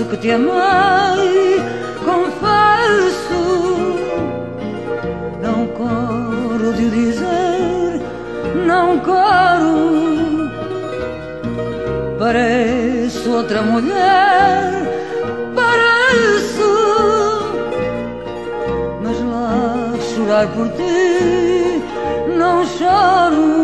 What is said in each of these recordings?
Confesso que te amei, confesso. Não coro de dizer, não coro. Pareço outra mulher, pareço. Mas lá chorar por ti, não choro.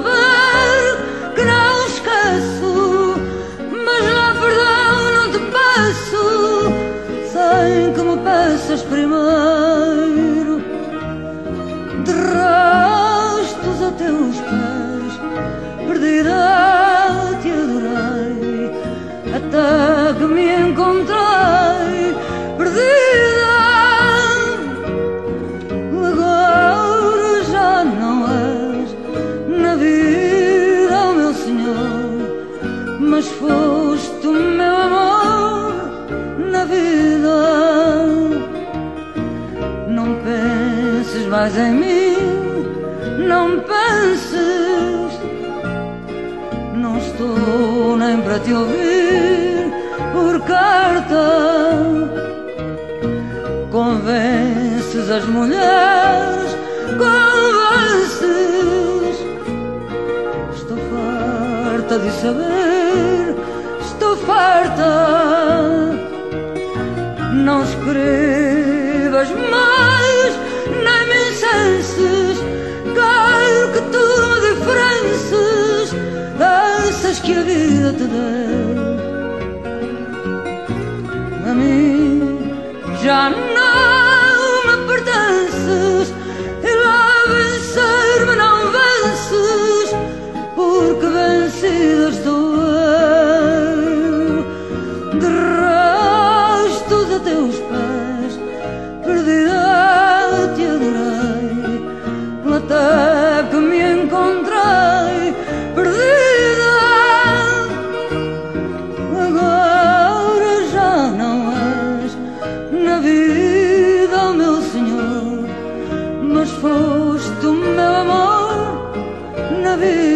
Que não esqueço mas lá perdão não te peço sem que me peças primeiro mais em mim não penses não estou nem para te ouvir por carta. Convences as mulheres, convences. Estou farta de saber, que a vida te deu. A mim já não me pertences e lá vencer-me não vences, porque vencida estou eu. De rastos a teus pés, sevdim